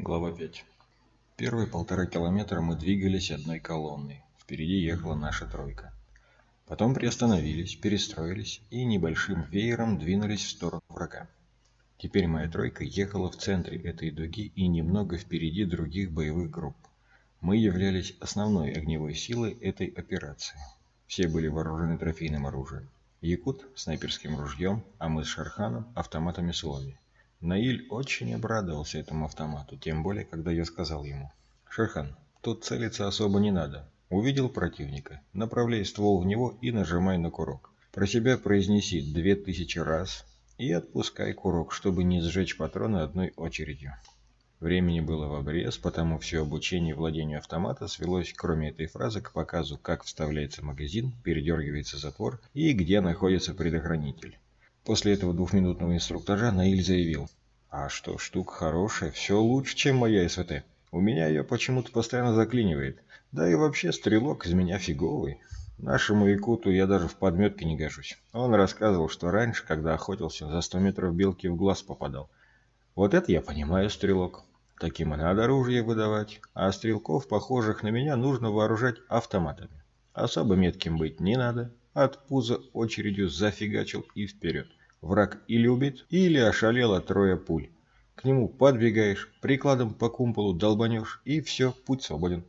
Глава 5. Первые полтора километра мы двигались одной колонной. Впереди ехала наша тройка. Потом приостановились, перестроились и небольшим веером двинулись в сторону врага. Теперь моя тройка ехала в центре этой дуги и немного впереди других боевых групп. Мы являлись основной огневой силой этой операции. Все были вооружены трофейным оружием. Якут – снайперским ружьем, а мы с Шарханом – автоматами Суоми. Наиль очень обрадовался этому автомату, тем более, когда я сказал ему. «Шерхан, тут целиться особо не надо. Увидел противника, направляй ствол в него и нажимай на курок. Про себя произнеси две тысячи раз и отпускай курок, чтобы не сжечь патроны одной очередью». Времени было в обрез, потому все обучение владению автомата свелось, кроме этой фразы, к показу, как вставляется магазин, передергивается затвор и где находится предохранитель. После этого двухминутного инструктажа Наиль заявил. «А что, штука хорошая, все лучше, чем моя СВТ. У меня ее почему-то постоянно заклинивает. Да и вообще стрелок из меня фиговый. Нашему якуту я даже в подметке не гожусь. Он рассказывал, что раньше, когда охотился, за 100 метров белки в глаз попадал. Вот это я понимаю, стрелок. Таким и надо оружие выдавать. А стрелков, похожих на меня, нужно вооружать автоматами. Особо метким быть не надо. От пуза очередью зафигачил и вперед. Враг или убит, или ошалел от пуль. К нему подбегаешь, прикладом по кумполу долбанешь, и все, путь свободен.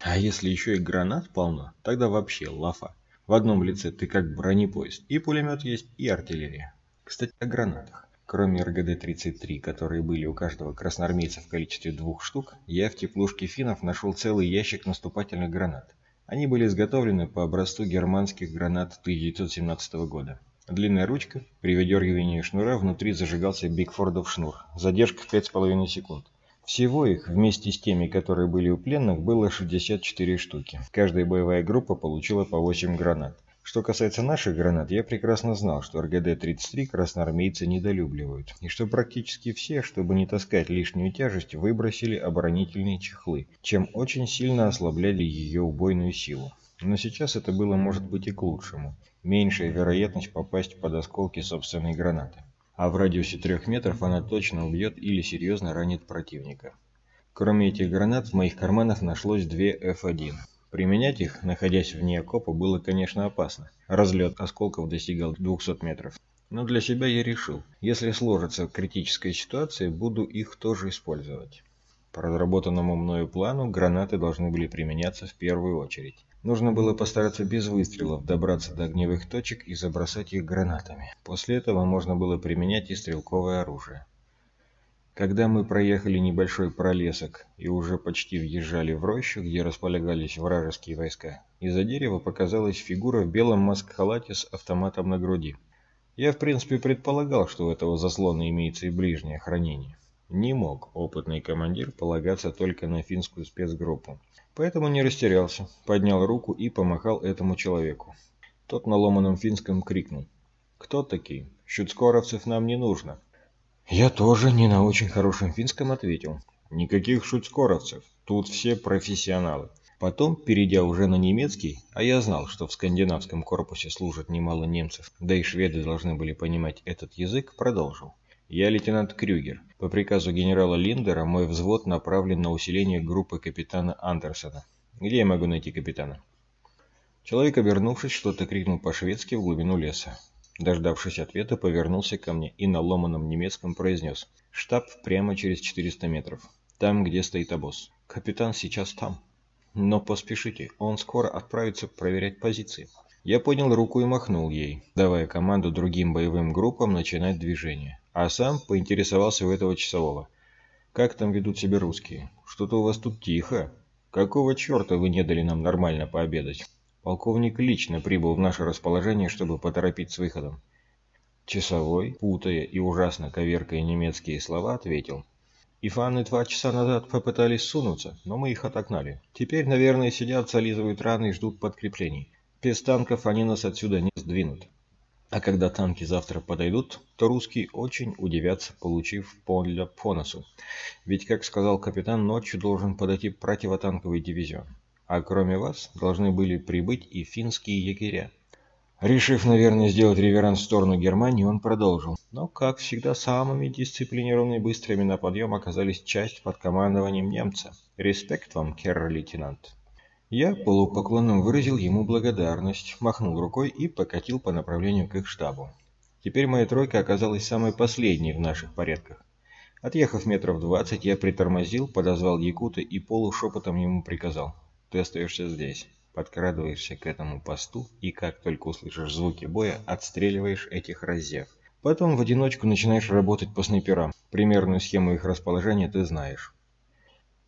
А если еще и гранат полно, тогда вообще лафа. В одном лице ты как бронепоезд, и пулемет есть, и артиллерия. Кстати, о гранатах. Кроме РГД-33, которые были у каждого красноармейца в количестве двух штук, я в теплушке финнов нашел целый ящик наступательных гранат. Они были изготовлены по образцу германских гранат 1917 года. Длинная ручка, при выдергивании шнура внутри зажигался Бигфордов шнур. Задержка 5,5 секунд. Всего их, вместе с теми, которые были у пленных, было 64 штуки. Каждая боевая группа получила по 8 гранат. Что касается наших гранат, я прекрасно знал, что РГД-33 красноармейцы недолюбливают, и что практически все, чтобы не таскать лишнюю тяжесть, выбросили оборонительные чехлы, чем очень сильно ослабляли ее убойную силу. Но сейчас это было, может быть, и к лучшему. Меньшая вероятность попасть под осколки собственной гранаты. А в радиусе трех метров она точно убьет или серьезно ранит противника. Кроме этих гранат, в моих карманах нашлось две F1. Применять их, находясь вне окопа, было, конечно, опасно. Разлет осколков достигал 200 метров. Но для себя я решил, если сложится критическая ситуация, буду их тоже использовать. По разработанному мною плану, гранаты должны были применяться в первую очередь. Нужно было постараться без выстрелов добраться до огневых точек и забросать их гранатами. После этого можно было применять и стрелковое оружие. Когда мы проехали небольшой пролесок и уже почти въезжали в рощу, где располагались вражеские войска, из-за дерева показалась фигура в белом маск-халате с автоматом на груди. Я в принципе предполагал, что у этого заслона имеется и ближнее хранение. Не мог опытный командир полагаться только на финскую спецгруппу. Поэтому не растерялся, поднял руку и помахал этому человеку. Тот на ломаном финском крикнул. «Кто такие? Шуцкоровцев нам не нужно». Я тоже не на очень хорошем финском ответил. «Никаких шуцкоровцев, тут все профессионалы». Потом, перейдя уже на немецкий, а я знал, что в скандинавском корпусе служат немало немцев, да и шведы должны были понимать этот язык, продолжил. Я лейтенант Крюгер. По приказу генерала Линдера мой взвод направлен на усиление группы капитана Андерсона. Где я могу найти капитана? Человек, обернувшись, что-то крикнул по-шведски в глубину леса. Дождавшись ответа, повернулся ко мне и на ломаном немецком произнес. Штаб прямо через 400 метров. Там, где стоит обоз. Капитан сейчас там. Но поспешите, он скоро отправится проверять позиции. Я поднял руку и махнул ей, давая команду другим боевым группам начинать движение. А сам поинтересовался у этого часового. «Как там ведут себя русские? Что-то у вас тут тихо. Какого черта вы не дали нам нормально пообедать?» Полковник лично прибыл в наше расположение, чтобы поторопить с выходом. Часовой, путая и ужасно коверкая немецкие слова, ответил. Ифаны два часа назад попытались сунуться, но мы их отогнали. Теперь, наверное, сидят, зализывают раны и ждут подкреплений. Без танков они нас отсюда не сдвинут. А когда танки завтра подойдут, то русские очень удивятся, получив поля по носу. Ведь, как сказал капитан, ночью должен подойти противотанковый дивизион. А кроме вас, должны были прибыть и финские егеря. Решив, наверное, сделать реверанс в сторону Германии, он продолжил. Но, как всегда, самыми дисциплинированными быстрыми на подъем оказались часть под командованием немца. Респект вам, керр-лейтенант. Я полупоклоном выразил ему благодарность, махнул рукой и покатил по направлению к их штабу. Теперь моя тройка оказалась самой последней в наших порядках. Отъехав метров двадцать, я притормозил, подозвал Якута и полушепотом ему приказал. «Ты остаешься здесь» подкрадываешься к этому посту и как только услышишь звуки боя, отстреливаешь этих раззев. Потом в одиночку начинаешь работать по снайперам. Примерную схему их расположения ты знаешь.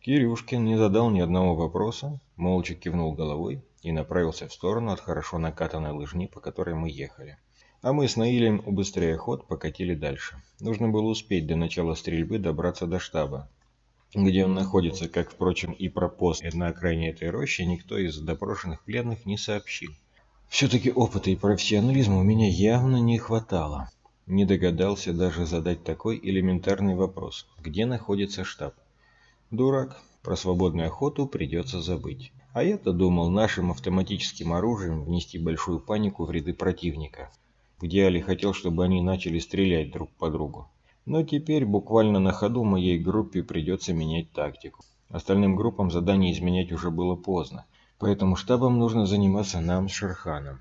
Кирюшкин не задал ни одного вопроса, молча кивнул головой и направился в сторону от хорошо накатанной лыжни, по которой мы ехали. А мы с Наилем, убыстряя ход, покатили дальше. Нужно было успеть до начала стрельбы добраться до штаба, где он находится, как, впрочем, и про пост на окраине этой рощи, никто из допрошенных пленных не сообщил. Все-таки опыта и профессионализма у меня явно не хватало. Не догадался даже задать такой элементарный вопрос. Где находится штаб? Дурак. Про свободную охоту придется забыть. А я-то думал нашим автоматическим оружием внести большую панику в ряды противника. В идеале хотел, чтобы они начали стрелять друг по другу. Но теперь буквально на ходу моей группе придется менять тактику. Остальным группам задание изменять уже было поздно, поэтому штабом нужно заниматься нам с Шерханом.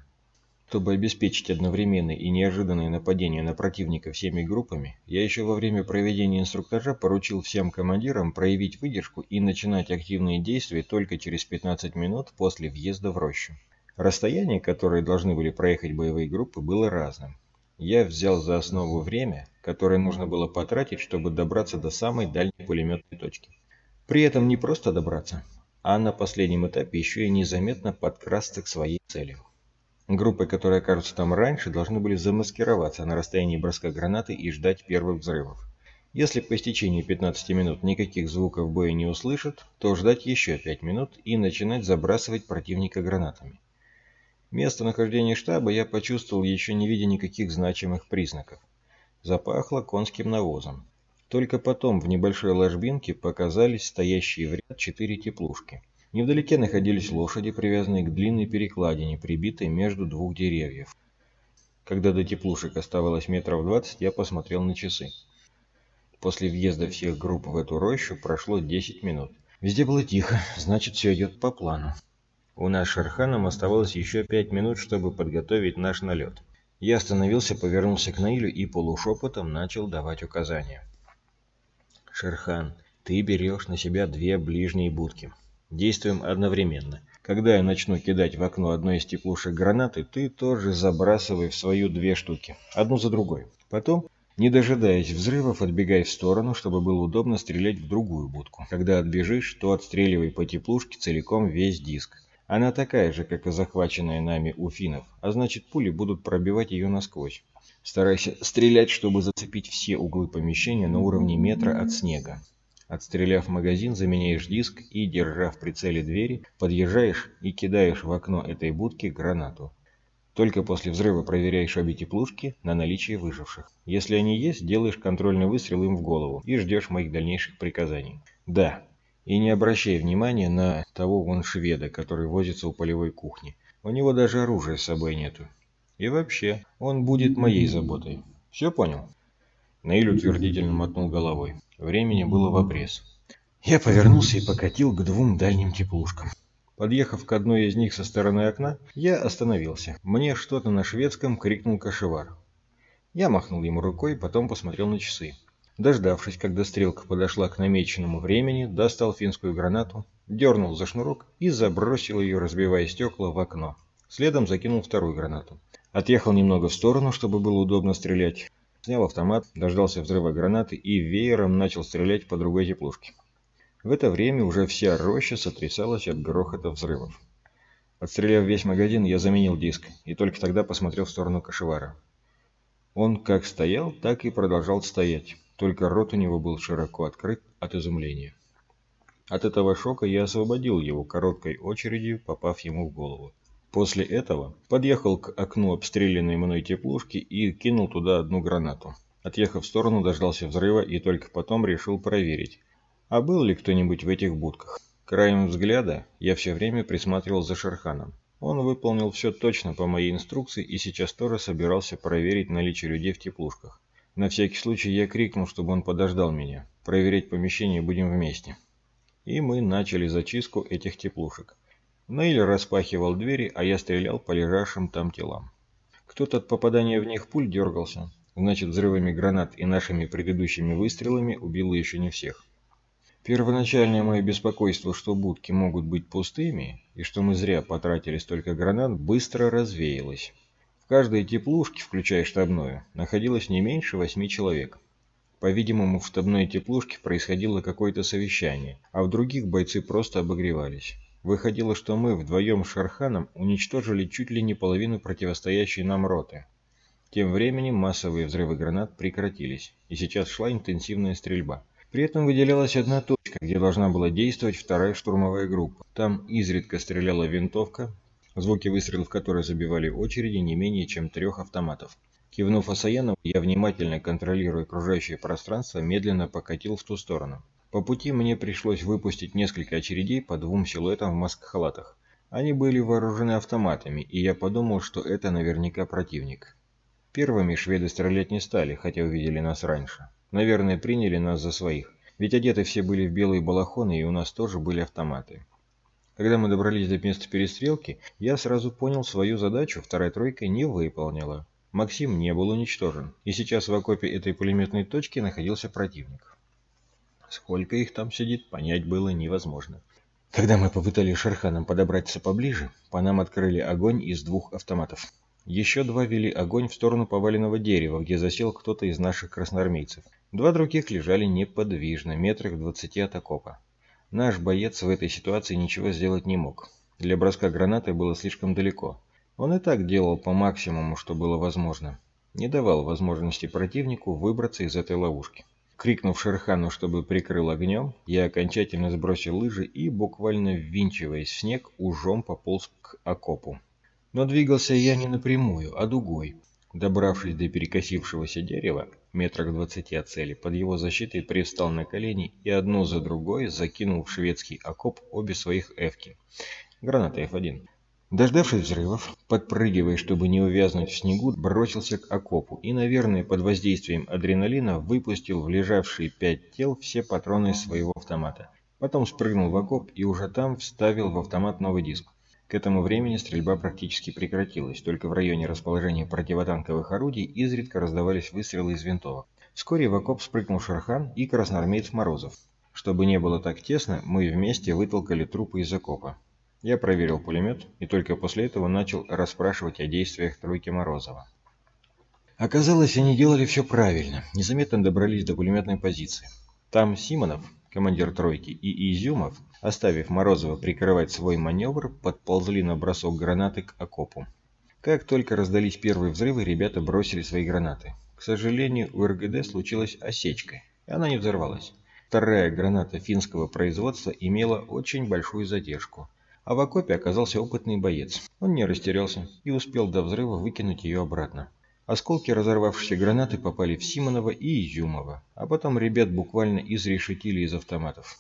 Чтобы обеспечить одновременное и неожиданное нападение на противника всеми группами, я еще во время проведения инструктажа поручил всем командирам проявить выдержку и начинать активные действия только через 15 минут после въезда в рощу. Расстояние, которое должны были проехать боевые группы, было разным. Я взял за основу время, которое нужно было потратить, чтобы добраться до самой дальней пулеметной точки. При этом не просто добраться, а на последнем этапе еще и незаметно подкрасться к своей цели. Группы, которые окажутся там раньше, должны были замаскироваться на расстоянии броска гранаты и ждать первых взрывов. Если по истечении 15 минут никаких звуков боя не услышат, то ждать еще 5 минут и начинать забрасывать противника гранатами. Местонахождение штаба я почувствовал, еще не видя никаких значимых признаков. Запахло конским навозом. Только потом в небольшой ложбинке показались стоящие в ряд четыре теплушки. Невдалеке находились лошади, привязанные к длинной перекладине, прибитой между двух деревьев. Когда до теплушек оставалось метров двадцать, я посмотрел на часы. После въезда всех групп в эту рощу прошло 10 минут. Везде было тихо, значит все идет по плану. У нас с Шерханом оставалось еще пять минут, чтобы подготовить наш налет. Я остановился, повернулся к Наилю и полушепотом начал давать указания. «Шерхан, ты берешь на себя две ближние будки. Действуем одновременно. Когда я начну кидать в окно одной из теплушек гранаты, ты тоже забрасывай в свою две штуки, одну за другой. Потом, не дожидаясь взрывов, отбегай в сторону, чтобы было удобно стрелять в другую будку. Когда отбежишь, то отстреливай по теплушке целиком весь диск. Она такая же, как и захваченная нами у финнов, а значит пули будут пробивать ее насквозь. Старайся стрелять, чтобы зацепить все углы помещения на уровне метра от снега. Отстреляв магазин, заменяешь диск и, держа в прицеле двери, подъезжаешь и кидаешь в окно этой будки гранату. Только после взрыва проверяешь обе теплушки на наличие выживших. Если они есть, делаешь контрольный выстрел им в голову и ждешь моих дальнейших приказаний. Да, и не обращай внимания на того вон шведа, который возится у полевой кухни. У него даже оружия с собой нету. И вообще, он будет моей заботой. Все понял?» Наиль утвердительно мотнул головой. Времени было в обрез. Я повернулся и покатил к двум дальним теплушкам. Подъехав к одной из них со стороны окна, я остановился. Мне что-то на шведском крикнул кошевар. Я махнул ему рукой, потом посмотрел на часы. Дождавшись, когда стрелка подошла к намеченному времени, достал финскую гранату, дернул за шнурок и забросил ее, разбивая стекла, в окно. Следом закинул вторую гранату. Отъехал немного в сторону, чтобы было удобно стрелять. Снял автомат, дождался взрыва гранаты и веером начал стрелять по другой теплушке. В это время уже вся роща сотрясалась от грохота взрывов. Отстреляв весь магазин, я заменил диск и только тогда посмотрел в сторону Кашевара. Он как стоял, так и продолжал стоять только рот у него был широко открыт от изумления. От этого шока я освободил его короткой очередью, попав ему в голову. После этого подъехал к окну обстрелянной мной теплушки и кинул туда одну гранату. Отъехав в сторону, дождался взрыва и только потом решил проверить, а был ли кто-нибудь в этих будках. Краем взгляда я все время присматривал за Шерханом. Он выполнил все точно по моей инструкции и сейчас тоже собирался проверить наличие людей в теплушках. На всякий случай я крикнул, чтобы он подождал меня. Проверять помещение будем вместе. И мы начали зачистку этих теплушек. Нейль распахивал двери, а я стрелял по лежавшим там телам. Кто-то от попадания в них пуль дергался. Значит, взрывами гранат и нашими предыдущими выстрелами убило еще не всех. Первоначальное мое беспокойство, что будки могут быть пустыми, и что мы зря потратили столько гранат, быстро развеялось. В каждой теплушке, включая штабную, находилось не меньше восьми человек. По-видимому, в штабной теплушке происходило какое-то совещание, а в других бойцы просто обогревались. Выходило, что мы вдвоем с Шарханом уничтожили чуть ли не половину противостоящей нам роты. Тем временем массовые взрывы гранат прекратились, и сейчас шла интенсивная стрельба. При этом выделялась одна точка, где должна была действовать вторая штурмовая группа. Там изредка стреляла винтовка, звуки выстрелов которой забивали очереди не менее чем трех автоматов. Кивнув Асаянову, я внимательно контролируя окружающее пространство, медленно покатил в ту сторону. По пути мне пришлось выпустить несколько очередей по двум силуэтам в маскхалатах. Они были вооружены автоматами, и я подумал, что это наверняка противник. Первыми шведы стрелять не стали, хотя увидели нас раньше. Наверное, приняли нас за своих. Ведь одеты все были в белые балахоны, и у нас тоже были автоматы. Когда мы добрались до места перестрелки, я сразу понял, свою задачу вторая тройка не выполнила. Максим не был уничтожен, и сейчас в окопе этой пулеметной точки находился противник. Сколько их там сидит, понять было невозможно. Когда мы попытались Шерханом подобраться поближе, по нам открыли огонь из двух автоматов. Еще два вели огонь в сторону поваленного дерева, где засел кто-то из наших красноармейцев. Два других лежали неподвижно, метрах двадцати от окопа. Наш боец в этой ситуации ничего сделать не мог. Для броска гранаты было слишком далеко. Он и так делал по максимуму, что было возможно. Не давал возможности противнику выбраться из этой ловушки. Крикнув Шерхану, чтобы прикрыл огнем, я окончательно сбросил лыжи и, буквально ввинчиваясь в снег, ужом пополз к окопу. Но двигался я не напрямую, а дугой. Добравшись до перекосившегося дерева, метрах двадцати от цели, под его защитой привстал на колени и одну за другой закинул в шведский окоп обе своих эвки. Граната F1. Дождавшись взрывов, подпрыгивая, чтобы не увязнуть в снегу, бросился к окопу и, наверное, под воздействием адреналина выпустил в лежавшие пять тел все патроны своего автомата. Потом спрыгнул в окоп и уже там вставил в автомат новый диск. К этому времени стрельба практически прекратилась, только в районе расположения противотанковых орудий изредка раздавались выстрелы из винтовок. Вскоре в окоп спрыгнул Шархан и красноармеец Морозов. Чтобы не было так тесно, мы вместе вытолкали трупы из окопа. Я проверил пулемет и только после этого начал расспрашивать о действиях тройки Морозова. Оказалось, они делали все правильно, незаметно добрались до пулеметной позиции. Там Симонов, командир тройки, и Изюмов, оставив Морозова прикрывать свой маневр, подползли на бросок гранаты к окопу. Как только раздались первые взрывы, ребята бросили свои гранаты. К сожалению, у РГД случилась осечка, и она не взорвалась. Вторая граната финского производства имела очень большую задержку, а в окопе оказался опытный боец. Он не растерялся и успел до взрыва выкинуть ее обратно. Осколки разорвавшейся гранаты попали в Симонова и Изюмова, а потом ребят буквально изрешетили из автоматов.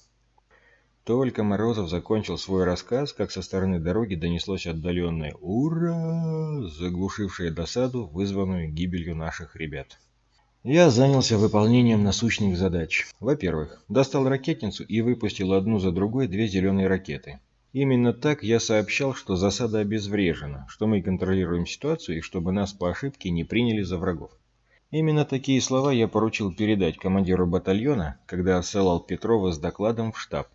Только Морозов закончил свой рассказ, как со стороны дороги донеслось отдаленное «Ура!», заглушившее досаду, вызванную гибелью наших ребят. Я занялся выполнением насущных задач. Во-первых, достал ракетницу и выпустил одну за другой две зеленые ракеты. Именно так я сообщал, что засада обезврежена, что мы контролируем ситуацию и чтобы нас по ошибке не приняли за врагов. Именно такие слова я поручил передать командиру батальона, когда отсылал Петрова с докладом в штаб.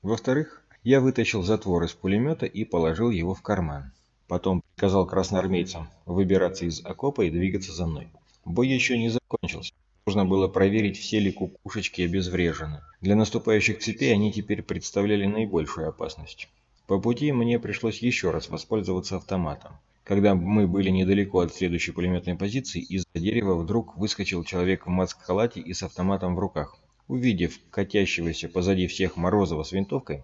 Во-вторых, я вытащил затвор из пулемета и положил его в карман. Потом приказал красноармейцам выбираться из окопа и двигаться за мной. Бой еще не закончился. Нужно было проверить, все ли кукушечки обезврежены. Для наступающих цепей они теперь представляли наибольшую опасность. По пути мне пришлось еще раз воспользоваться автоматом. Когда мы были недалеко от следующей пулеметной позиции, из-за дерева вдруг выскочил человек в маск-халате и с автоматом в руках. Увидев катящегося позади всех Морозова с винтовкой,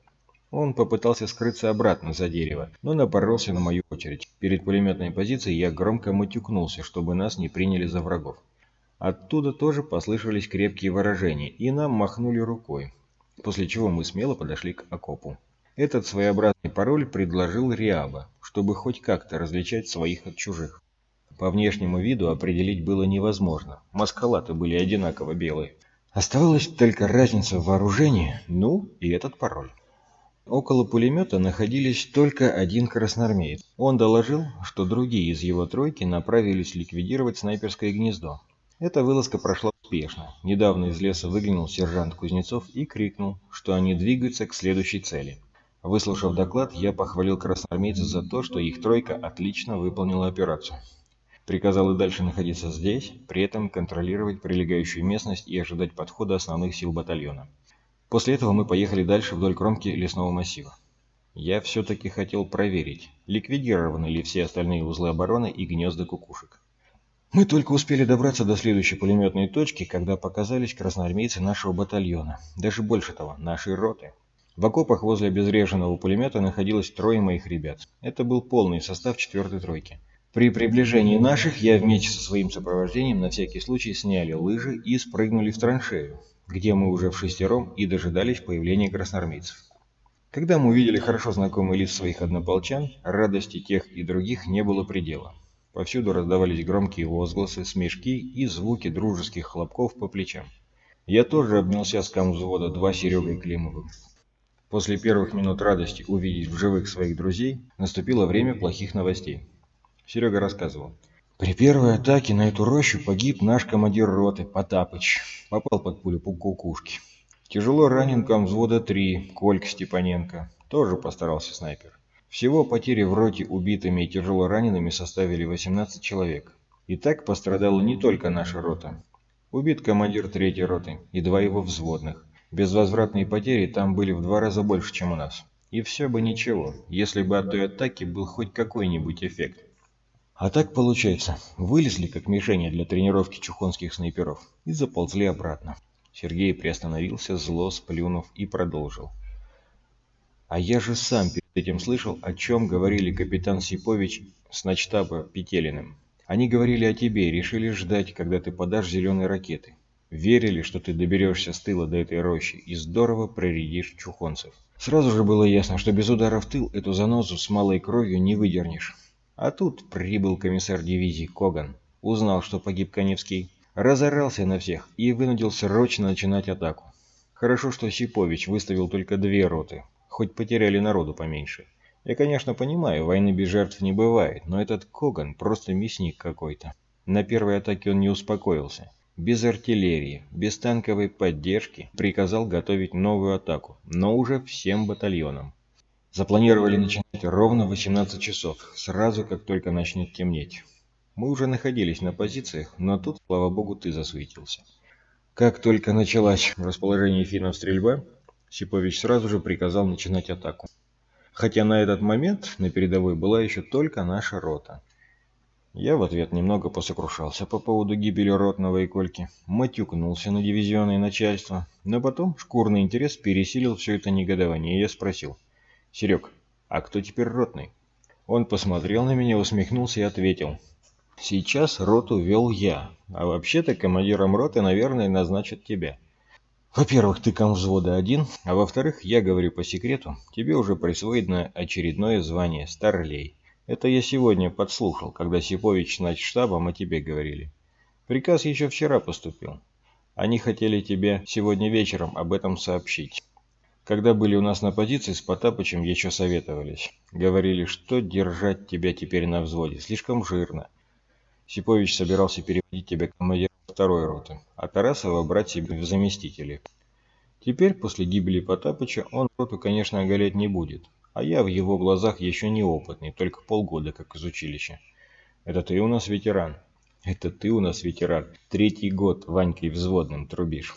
он попытался скрыться обратно за дерево, но напоролся на мою очередь. Перед пулеметной позицией я громко матюкнулся, чтобы нас не приняли за врагов. Оттуда тоже послышались крепкие выражения, и нам махнули рукой, после чего мы смело подошли к окопу. Этот своеобразный пароль предложил Риаба, чтобы хоть как-то различать своих от чужих. По внешнему виду определить было невозможно, маскалаты были одинаково белые. Оставалась только разница в вооружении, ну и этот пароль. Около пулемета находились только один красноармеец. Он доложил, что другие из его тройки направились ликвидировать снайперское гнездо. Эта вылазка прошла успешно. Недавно из леса выглянул сержант Кузнецов и крикнул, что они двигаются к следующей цели. Выслушав доклад, я похвалил красноармейцев за то, что их тройка отлично выполнила операцию. Приказал и дальше находиться здесь, при этом контролировать прилегающую местность и ожидать подхода основных сил батальона. После этого мы поехали дальше вдоль кромки лесного массива. Я все-таки хотел проверить, ликвидированы ли все остальные узлы обороны и гнезда кукушек. Мы только успели добраться до следующей пулеметной точки, когда показались красноармейцы нашего батальона, даже больше того, нашей роты. В окопах возле обезвреженного пулемета находилось трое моих ребят. Это был полный состав четвертой тройки. При приближении наших я вместе со своим сопровождением на всякий случай сняли лыжи и спрыгнули в траншею, где мы уже в шестером и дожидались появления красноармейцев. Когда мы увидели хорошо знакомый лиц своих однополчан, радости тех и других не было предела. Повсюду раздавались громкие возгласы, смешки и звуки дружеских хлопков по плечам. Я тоже обнялся с камвзвода два Серегой Климовым. После первых минут радости увидеть в живых своих друзей, наступило время плохих новостей. Серега рассказывал. При первой атаке на эту рощу погиб наш командир роты Потапыч. Попал под пулю по кукушке. Тяжело ранен ком взвода 3, Колька Степаненко. Тоже постарался снайпер. Всего потери в роте убитыми и тяжело ранеными составили 18 человек. И так пострадала не только наша рота. Убит командир третьей роты и два его взводных. Безвозвратные потери там были в два раза больше, чем у нас. И все бы ничего, если бы от той атаки был хоть какой-нибудь эффект. А так получается, вылезли как мишени для тренировки чухонских снайперов и заползли обратно. Сергей приостановился, зло сплюнув, и продолжил. А я же сам перед этим слышал, о чем говорили капитан Сипович с начтаба Петелиным. Они говорили о тебе, решили ждать, когда ты подашь зеленые ракеты. Верили, что ты доберешься с тыла до этой рощи и здорово проредишь чухонцев. Сразу же было ясно, что без удара в тыл эту занозу с малой кровью не выдернешь. А тут прибыл комиссар дивизии Коган, узнал, что погиб Коневский, разорался на всех и вынудил срочно начинать атаку. Хорошо, что Сипович выставил только две роты, хоть потеряли народу поменьше. Я, конечно, понимаю, войны без жертв не бывает, но этот Коган просто мясник какой-то. На первой атаке он не успокоился. Без артиллерии, без танковой поддержки приказал готовить новую атаку, но уже всем батальонам. Запланировали начинать ровно в 18 часов, сразу как только начнет темнеть. Мы уже находились на позициях, но тут, слава богу, ты засветился. Как только началась в расположении финнов стрельба, Сипович сразу же приказал начинать атаку. Хотя на этот момент на передовой была еще только наша рота. Я в ответ немного посокрушался по поводу гибели ротного и Кольки, матюкнулся на дивизионное начальство, но потом шкурный интерес пересилил все это негодование, и я спросил – «Серег, а кто теперь ротный?» Он посмотрел на меня, усмехнулся и ответил. «Сейчас роту вел я, а вообще-то командиром роты, наверное, назначат тебя. Во-первых, ты ком взвода один, а во-вторых, я говорю по секрету, тебе уже присвоено очередное звание «Старлей». Это я сегодня подслушал, когда Сипович с штабом о тебе говорили. Приказ еще вчера поступил. Они хотели тебе сегодня вечером об этом сообщить. Когда были у нас на позиции с Потапычем, еще советовались. Говорили, что держать тебя теперь на взводе. Слишком жирно. Сипович собирался переводить тебя к командиру второй роты, а Тарасова брать себе в заместители. Теперь, после гибели Потапыча, он роту, конечно, оголять не будет. А я в его глазах еще неопытный, только полгода как из училища. Это ты у нас ветеран. Это ты у нас ветеран. Третий год Ванькой взводным трубишь.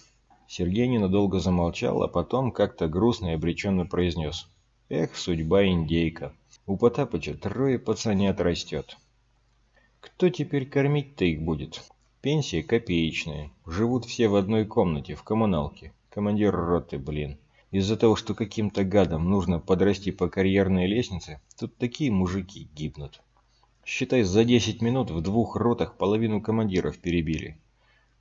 Сергей ненадолго замолчал, а потом как-то грустно и обреченно произнес. «Эх, судьба индейка. У Потапыча трое пацанят растет. Кто теперь кормить-то их будет? Пенсия копеечная. Живут все в одной комнате, в коммуналке. Командир роты, блин. Из-за того, что каким-то гадам нужно подрасти по карьерной лестнице, тут такие мужики гибнут. Считай, за 10 минут в двух ротах половину командиров перебили.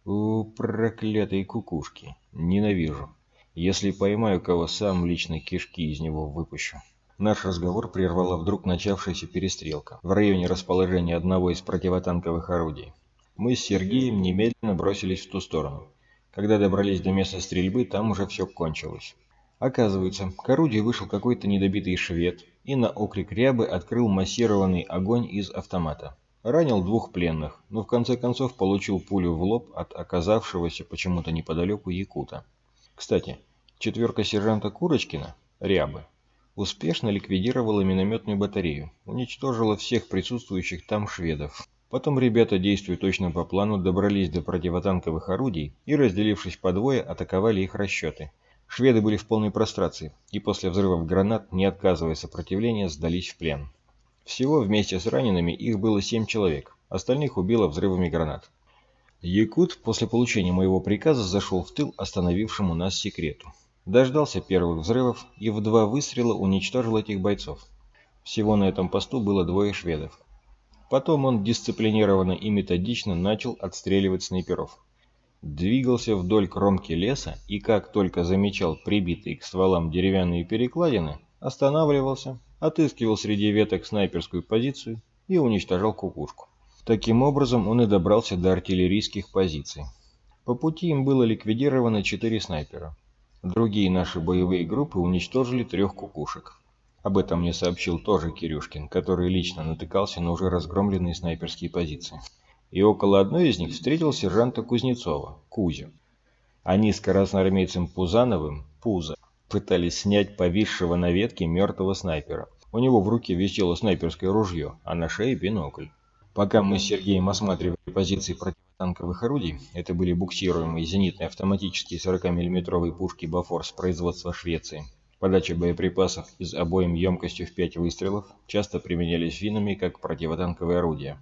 У, проклятые кукушки. Ненавижу. Если поймаю кого, сам лично кишки из него выпущу. Наш разговор прервала вдруг начавшаяся перестрелка в районе расположения одного из противотанковых орудий. Мы с Сергеем немедленно бросились в ту сторону. Когда добрались до места стрельбы, там уже все кончилось. Оказывается, к орудию вышел какой-то недобитый швед и на окрик рябы открыл массированный огонь из автомата. Ранил двух пленных, но в конце концов получил пулю в лоб от оказавшегося почему-то неподалеку якута. Кстати, четверка сержанта Курочкина, рябы, успешно ликвидировала минометную батарею, уничтожила всех присутствующих там шведов. Потом ребята, действуя точно по плану, добрались до противотанковых орудий и, разделившись по двое, атаковали их расчеты. Шведы были в полной прострации и после взрывов гранат, не отказывая сопротивления, сдались в плен. Всего вместе с ранеными их было семь человек, остальных убило взрывами гранат. Якут после получения моего приказа зашел в тыл остановившему нас секрету. Дождался первых взрывов и в два выстрела уничтожил этих бойцов. Всего на этом посту было двое шведов. Потом он дисциплинированно и методично начал отстреливать снайперов. Двигался вдоль кромки леса и как только замечал прибитые к стволам деревянные перекладины, останавливался, отыскивал среди веток снайперскую позицию и уничтожал кукушку. Таким образом он и добрался до артиллерийских позиций. По пути им было ликвидировано четыре снайпера. Другие наши боевые группы уничтожили трех кукушек. Об этом мне сообщил тоже Кирюшкин, который лично натыкался на уже разгромленные снайперские позиции. И около одной из них встретил сержанта Кузнецова, Кузю. Они с красноармейцем Пузановым, Пуза, пытались снять повисшего на ветке мертвого снайпера. У него в руке висело снайперское ружье, а на шее бинокль. Пока мы с Сергеем осматривали позиции против танковых орудий, это были буксируемые зенитные автоматические 40 миллиметровые пушки «Бафорс» производства Швеции. Подача боеприпасов из обоим емкостью в 5 выстрелов часто применялись финнами как противотанковые орудия.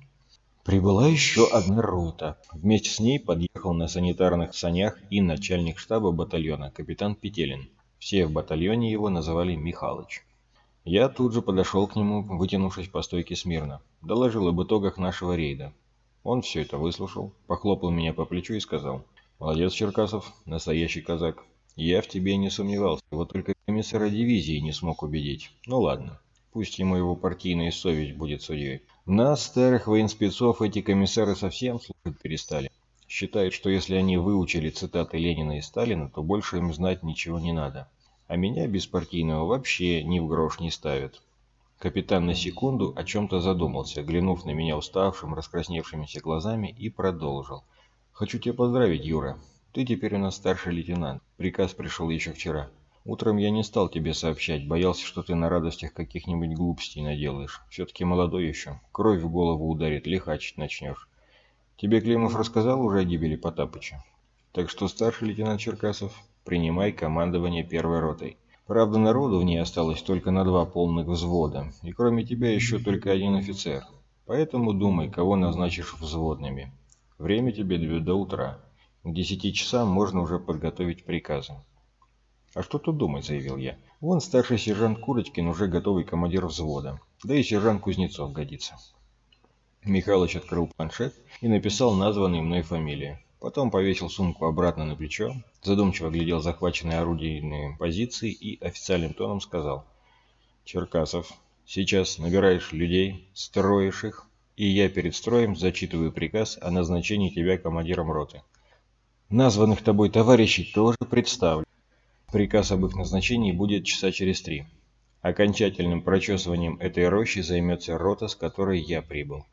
Прибыла еще одна рота. Вместе с ней подъехал на санитарных санях и начальник штаба батальона, капитан Петелин. Все в батальоне его называли Михалыч. Я тут же подошел к нему, вытянувшись по стойке смирно. Доложил об итогах нашего рейда. Он все это выслушал, похлопал меня по плечу и сказал, «Молодец, Черкасов, настоящий казак. Я в тебе не сомневался, вот только комиссара дивизии не смог убедить. Ну ладно, пусть ему его партийная совесть будет судьей. Нас, старых военспецов, эти комиссары совсем слушать перестали. Считают, что если они выучили цитаты Ленина и Сталина, то больше им знать ничего не надо. А меня беспартийного вообще ни в грош не ставят. Капитан на секунду о чем-то задумался, глянув на меня уставшим, раскрасневшимися глазами, и продолжил. «Хочу тебя поздравить, Юра. Ты теперь у нас старший лейтенант. Приказ пришел еще вчера. Утром я не стал тебе сообщать, боялся, что ты на радостях каких-нибудь глупостей наделаешь. Все-таки молодой еще. Кровь в голову ударит, лихачить начнешь. Тебе Климов рассказал уже о гибели Потапыча? Так что старший лейтенант Черкасов, принимай командование первой ротой. Правда, народу в ней осталось только на два полных взвода, и кроме тебя еще только один офицер. Поэтому думай, кого назначишь взводными. Время тебе до утра. К десяти часам можно уже подготовить приказы. «А что тут думать?» – заявил я. «Вон старший сержант Курочкин уже готовый командир взвода. Да и сержант Кузнецов годится». Михалыч открыл планшет и написал названные мной фамилии. Потом повесил сумку обратно на плечо, задумчиво глядел захваченные орудийные позиции и официальным тоном сказал. «Черкасов, сейчас набираешь людей, строишь их, и я перед строем зачитываю приказ о назначении тебя командиром роты. Названных тобой товарищей тоже представлю. Приказ об их назначении будет часа через три. Окончательным прочесыванием этой рощи займется рота, с которой я прибыл.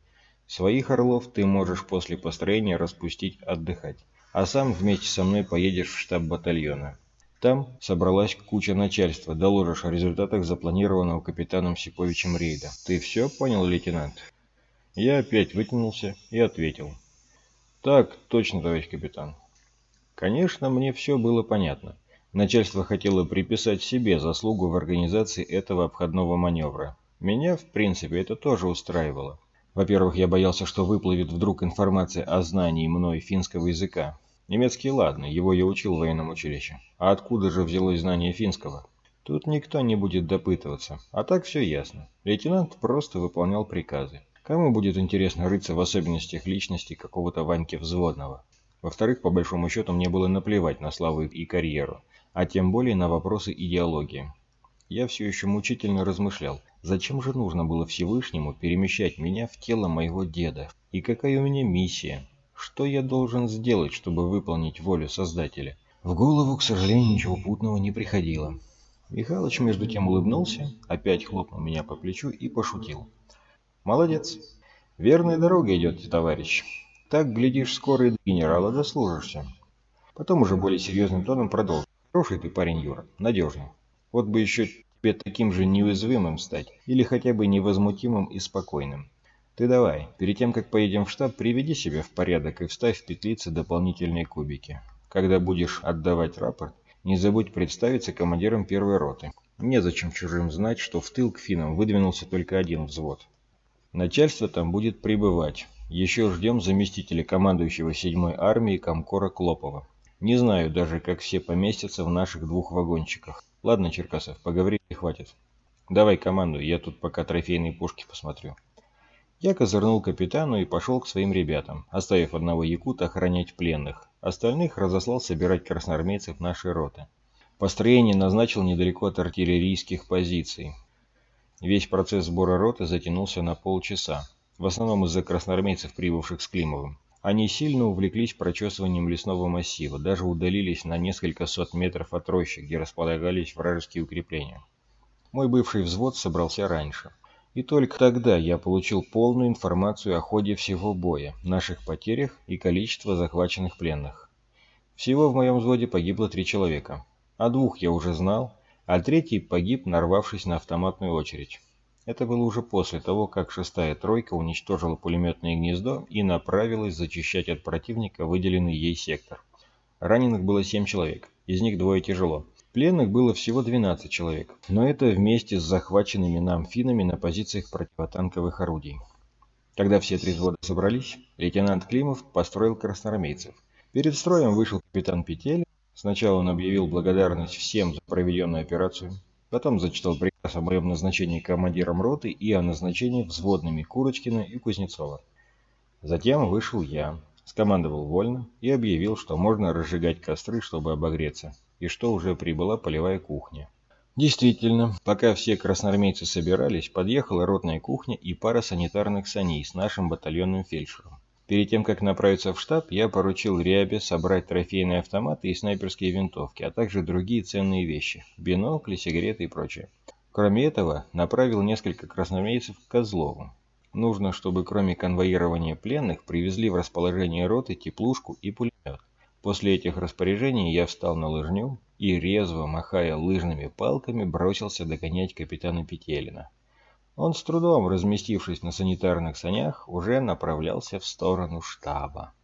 Своих орлов ты можешь после построения распустить отдыхать, а сам вместе со мной поедешь в штаб батальона. Там собралась куча начальства, доложишь о результатах запланированного капитаном Сиповичем рейда. Ты все понял, лейтенант? Я опять вытянулся и ответил. Так, точно, товарищ капитан. Конечно, мне все было понятно. Начальство хотело приписать себе заслугу в организации этого обходного маневра. Меня, в принципе, это тоже устраивало. Во-первых, я боялся, что выплывет вдруг информация о знании мной финского языка. Немецкий ладно, его я учил в военном училище. А откуда же взялось знание финского? Тут никто не будет допытываться. А так все ясно. Лейтенант просто выполнял приказы. Кому будет интересно рыться в особенностях личности какого-то Ваньки Взводного? Во-вторых, по большому счету, мне было наплевать на славу и карьеру. а тем более на вопросы идеологии. Я все еще мучительно размышлял, зачем же нужно было Всевышнему перемещать меня в тело моего деда, и какая у меня миссия, что я должен сделать, чтобы выполнить волю Создателя. В голову, к сожалению, ничего путного не приходило. Михалыч между тем улыбнулся, опять хлопнул меня по плечу и пошутил. «Молодец. Верная дорога идет, товарищ. Так, глядишь, скоро и до генерала дослужишься». Потом уже более серьезным тоном продолжил. «Хороший ты парень, Юра, надежный. Вот бы еще тебе таким же неуязвимым стать, или хотя бы невозмутимым и спокойным. Ты давай, перед тем, как поедем в штаб, приведи себя в порядок и вставь в петлицы дополнительные кубики. Когда будешь отдавать рапорт, не забудь представиться командиром первой роты. Незачем чужим знать, что в тыл к финам выдвинулся только один взвод. Начальство там будет прибывать. Еще ждем заместителя командующего 7-й армией Комкора Клопова. Не знаю даже, как все поместятся в наших двух вагончиках. Ладно, Черкасов, поговорили хватит. Давай команду, я тут пока трофейные пушки посмотрю. Я козырнул капитану и пошел к своим ребятам, оставив одного якута охранять пленных. Остальных разослал собирать красноармейцев нашей роты. Построение назначил недалеко от артиллерийских позиций. Весь процесс сбора роты затянулся на полчаса, в основном из-за красноармейцев, прибывших с Климовым. Они сильно увлеклись прочесыванием лесного массива, даже удалились на несколько сот метров от рощи, где располагались вражеские укрепления. Мой бывший взвод собрался раньше. И только тогда я получил полную информацию о ходе всего боя, наших потерях и количестве захваченных пленных. Всего в моем взводе погибло три человека. О двух я уже знал, а третий погиб, нарвавшись на автоматную очередь. Это было уже после того, как шестая тройка уничтожила пулеметное гнездо и направилась зачищать от противника выделенный ей сектор. Раненых было семь человек, из них двое тяжело. Пленных было всего 12 человек, но это вместе с захваченными нам финами на позициях противотанковых орудий. Когда все три взвода собрались, лейтенант Климов построил красноармейцев. Перед строем вышел капитан Петель. Сначала он объявил благодарность всем за проведенную операцию, потом зачитал приказ о моем назначении командиром роты и о назначении взводными Курочкина и Кузнецова. Затем вышел я, скомандовал вольно и объявил, что можно разжигать костры, чтобы обогреться и что уже прибыла полевая кухня. Действительно, пока все красноармейцы собирались, подъехала ротная кухня и пара санитарных саней с нашим батальонным фельдшером. Перед тем, как направиться в штаб, я поручил Рябе собрать трофейные автоматы и снайперские винтовки, а также другие ценные вещи – бинокли, сигареты и прочее. Кроме этого, направил несколько красноармейцев к Козлову. Нужно, чтобы кроме конвоирования пленных привезли в расположение роты теплушку и пулемет. После этих распоряжений я встал на лыжню и, резво махая лыжными палками, бросился догонять капитана Петелина. Он с трудом, разместившись на санитарных санях, уже направлялся в сторону штаба.